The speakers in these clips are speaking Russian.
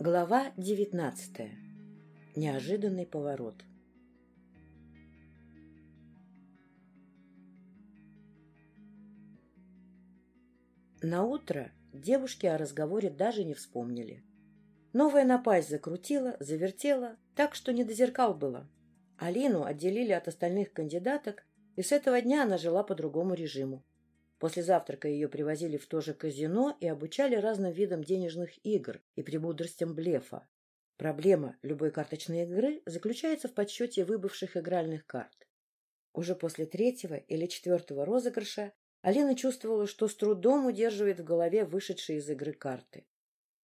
Глава девятнадцатая. Неожиданный поворот. На утро девушки о разговоре даже не вспомнили. Новая напасть закрутила, завертела, так что не до зеркал было. Алину отделили от остальных кандидаток, и с этого дня она жила по другому режиму. После завтрака ее привозили в то же казино и обучали разным видам денежных игр и премудростям блефа. Проблема любой карточной игры заключается в подсчете выбывших игральных карт. Уже после третьего или четвертого розыгрыша Алина чувствовала, что с трудом удерживает в голове вышедшие из игры карты.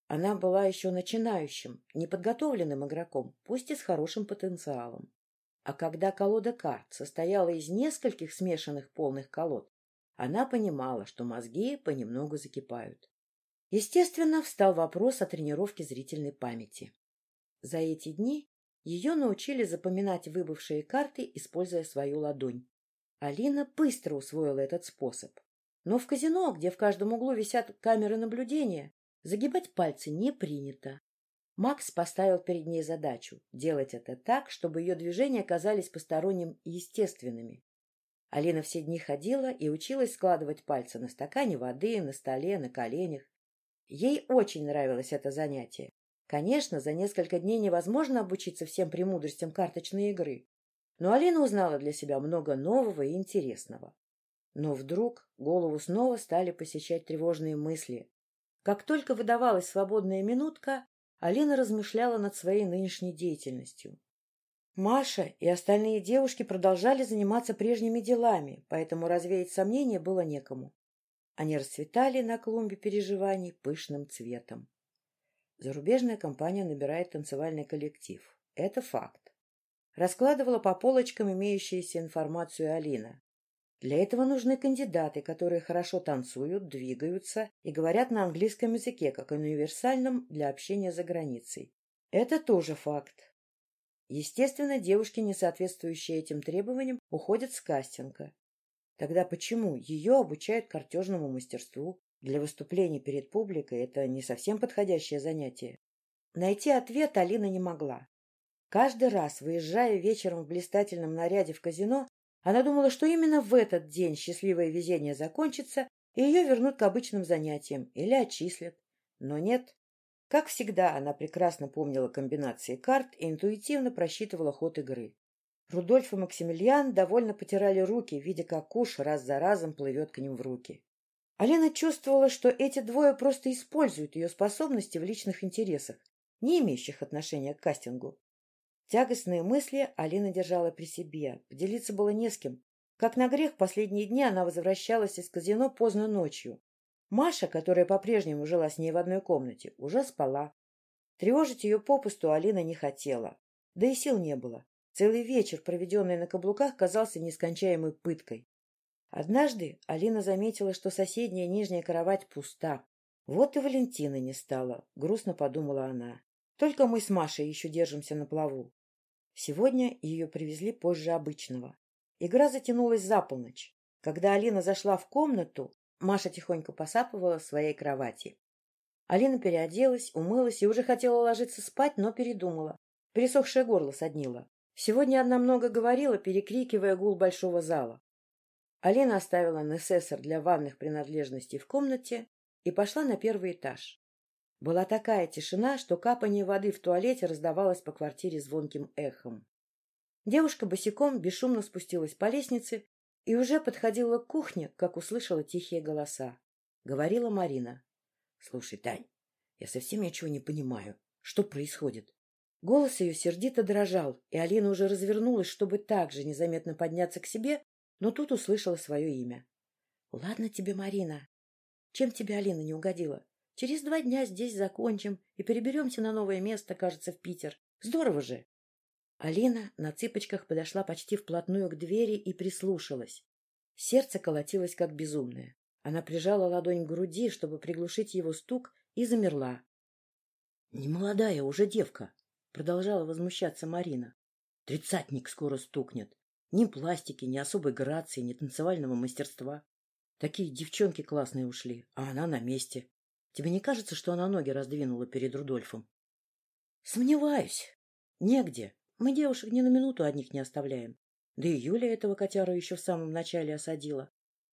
Она была еще начинающим, неподготовленным игроком, пусть и с хорошим потенциалом. А когда колода карт состояла из нескольких смешанных полных колод, она понимала, что мозги понемногу закипают. Естественно, встал вопрос о тренировке зрительной памяти. За эти дни ее научили запоминать выбывшие карты, используя свою ладонь. Алина быстро усвоила этот способ. Но в казино, где в каждом углу висят камеры наблюдения, загибать пальцы не принято. Макс поставил перед ней задачу — делать это так, чтобы ее движения казались посторонним естественными. Алина все дни ходила и училась складывать пальцы на стакане воды, на столе, на коленях. Ей очень нравилось это занятие. Конечно, за несколько дней невозможно обучиться всем премудростям карточной игры. Но Алина узнала для себя много нового и интересного. Но вдруг голову снова стали посещать тревожные мысли. Как только выдавалась свободная минутка, Алина размышляла над своей нынешней деятельностью. Маша и остальные девушки продолжали заниматься прежними делами, поэтому развеять сомнения было некому. Они расцветали на клумбе переживаний пышным цветом. Зарубежная компания набирает танцевальный коллектив. Это факт. Раскладывала по полочкам имеющуюся информацию Алина. Для этого нужны кандидаты, которые хорошо танцуют, двигаются и говорят на английском языке, как универсальном для общения за границей. Это тоже факт. Естественно, девушки, не соответствующие этим требованиям, уходят с кастинга. Тогда почему ее обучают картежному мастерству? Для выступлений перед публикой это не совсем подходящее занятие. Найти ответ Алина не могла. Каждый раз, выезжая вечером в блистательном наряде в казино, она думала, что именно в этот день счастливое везение закончится, и ее вернут к обычным занятиям или отчислят. Но нет, как всегда, она прекрасно помнила комбинации карт и интуитивно просчитывала ход игры. Рудольф и Максимилиан довольно потирали руки, видя, как куш раз за разом плывет к ним в руки. Алина чувствовала, что эти двое просто используют ее способности в личных интересах, не имеющих отношения к кастингу. Тягостные мысли Алина держала при себе, поделиться было не с кем. Как на грех, последние дни она возвращалась из казино поздно ночью, Маша, которая по-прежнему жила с ней в одной комнате, уже спала. Тревожить ее попусту Алина не хотела. Да и сил не было. Целый вечер, проведенный на каблуках, казался нескончаемой пыткой. Однажды Алина заметила, что соседняя нижняя кровать пуста. Вот и Валентина не стало, грустно подумала она. Только мы с Машей еще держимся на плаву. Сегодня ее привезли позже обычного. Игра затянулась за полночь. Когда Алина зашла в комнату, Маша тихонько посапывала в своей кровати. Алина переоделась, умылась и уже хотела ложиться спать, но передумала. Пересохшее горло соднило. Сегодня она много говорила, перекрикивая гул большого зала. Алина оставила несессор для ванных принадлежностей в комнате и пошла на первый этаж. Была такая тишина, что капание воды в туалете раздавалось по квартире звонким эхом. Девушка босиком бесшумно спустилась по лестнице и уже подходила к кухне, как услышала тихие голоса. Говорила Марина. — Слушай, Тань, я совсем ничего не понимаю. Что происходит? Голос ее сердито дрожал, и Алина уже развернулась, чтобы так же незаметно подняться к себе, но тут услышала свое имя. — Ладно тебе, Марина. Чем тебе Алина не угодила? Через два дня здесь закончим и переберемся на новое место, кажется, в Питер. Здорово же! Алина на цыпочках подошла почти вплотную к двери и прислушалась. Сердце колотилось как безумное. Она прижала ладонь к груди, чтобы приглушить его стук, и замерла. — Не молодая уже девка, — продолжала возмущаться Марина. — Тридцатник скоро стукнет. Ни пластики, ни особой грации, ни танцевального мастерства. Такие девчонки классные ушли, а она на месте. Тебе не кажется, что она ноги раздвинула перед Рудольфом? Сомневаюсь. Негде. Мы девушек ни на минуту одних не оставляем. Да и Юля этого котяру еще в самом начале осадила.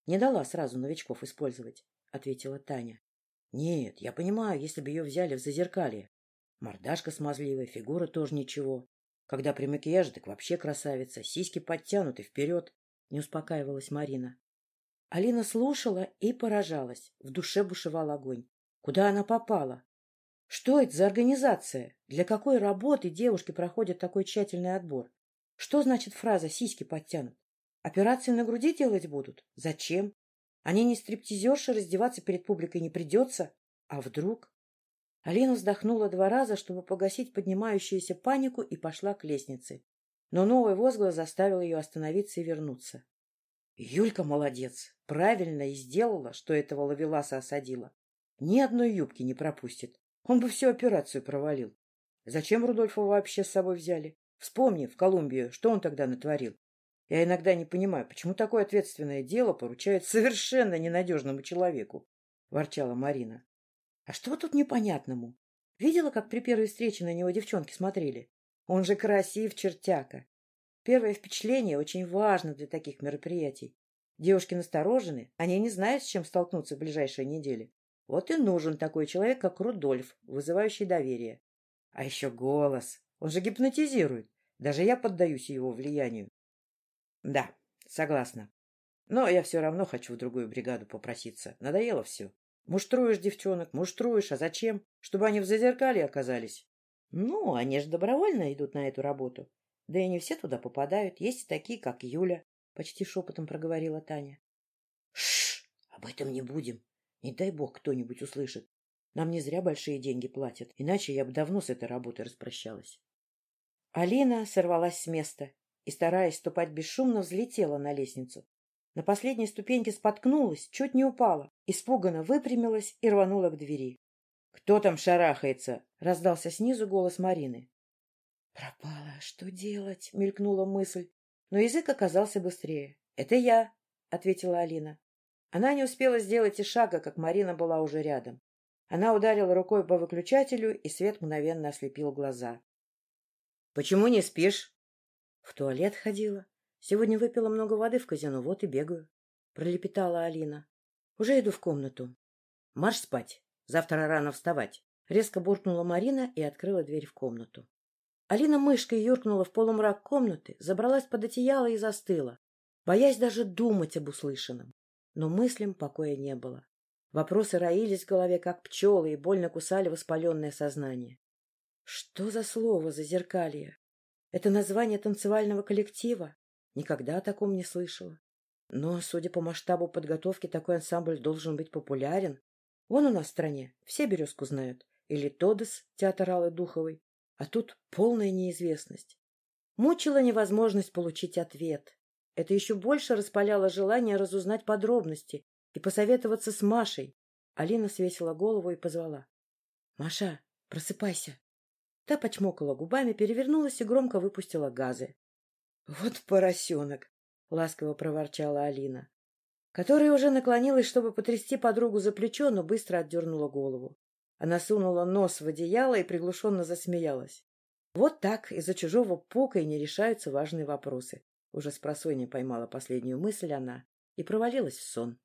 Не дала сразу новичков использовать, — ответила Таня. — Нет, я понимаю, если бы ее взяли в зазеркалье. Мордашка смазливая, фигура тоже ничего. Когда при макияже, так вообще красавица, сиськи подтянуты вперед, — не успокаивалась Марина. Алина слушала и поражалась. В душе бушевал огонь. Куда она попала? Что это за организация? Для какой работы девушки проходят такой тщательный отбор? Что значит фраза «сиськи подтянут»? Операции на груди делать будут? Зачем? Они не стриптизерши, раздеваться перед публикой не придется. А вдруг? Алина вздохнула два раза, чтобы погасить поднимающуюся панику, и пошла к лестнице. Но новый возглас заставил ее остановиться и вернуться. Юлька молодец. Правильно и сделала, что этого ловеласа осадила. Ни одной юбки не пропустит. Он бы всю операцию провалил. Зачем Рудольфа вообще с собой взяли? Вспомни, в Колумбию, что он тогда натворил. Я иногда не понимаю, почему такое ответственное дело поручают совершенно ненадежному человеку, — ворчала Марина. — А что тут непонятному? Видела, как при первой встрече на него девчонки смотрели? Он же красив, чертяка. Первое впечатление очень важно для таких мероприятий. Девушки насторожены, они не знают, с чем столкнуться в ближайшие недели. Вот и нужен такой человек, как Рудольф, вызывающий доверие. А еще голос. Он же гипнотизирует. Даже я поддаюсь его влиянию. Да, согласна. Но я все равно хочу в другую бригаду попроситься. Надоело все. Муштруешь девчонок, муштруешь, а зачем? Чтобы они в зазеркалье оказались. Ну, они же добровольно идут на эту работу. Да и не все туда попадают. Есть и такие, как Юля, — почти шепотом проговорила Таня. — Шш, об этом не будем. Не дай бог кто-нибудь услышит. Нам не зря большие деньги платят, иначе я бы давно с этой работой распрощалась. Алина сорвалась с места и, стараясь ступать бесшумно, взлетела на лестницу. На последней ступеньке споткнулась, чуть не упала, испуганно выпрямилась и рванула к двери. — Кто там шарахается? — раздался снизу голос Марины. — Пропала. Что делать? — мелькнула мысль, но язык оказался быстрее. — Это я, — ответила Алина. Она не успела сделать и шага, как Марина была уже рядом. Она ударила рукой по выключателю, и свет мгновенно ослепил глаза. — Почему не спишь? — В туалет ходила. Сегодня выпила много воды в казино, вот и бегаю. Пролепетала Алина. — Уже иду в комнату. — Марш спать. Завтра рано вставать. Резко буркнула Марина и открыла дверь в комнату. Алина мышкой юркнула в полумрак комнаты, забралась под одеяло и застыла, боясь даже думать об услышанном. Но мыслям покоя не было. Вопросы роились в голове, как пчелы, и больно кусали воспаленное сознание. Что за слово «зазеркалье»? Это название танцевального коллектива? Никогда о таком не слышала. Но, судя по масштабу подготовки, такой ансамбль должен быть популярен. Вон у нас в стране все «Березку» знают. Или «Тодес» театр Аллы Духовой. А тут полная неизвестность. Мучила невозможность получить ответ. Это еще больше распаляло желание разузнать подробности и посоветоваться с Машей. Алина свесила голову и позвала. — Маша, просыпайся. Та почмокала губами, перевернулась и громко выпустила газы. — Вот поросенок! — ласково проворчала Алина, которая уже наклонилась, чтобы потрясти подругу за плечо, но быстро отдернула голову. Она сунула нос в одеяло и приглушенно засмеялась. Вот так из-за чужого пука и не решаются важные вопросы. Уже с поймала последнюю мысль она и провалилась в сон.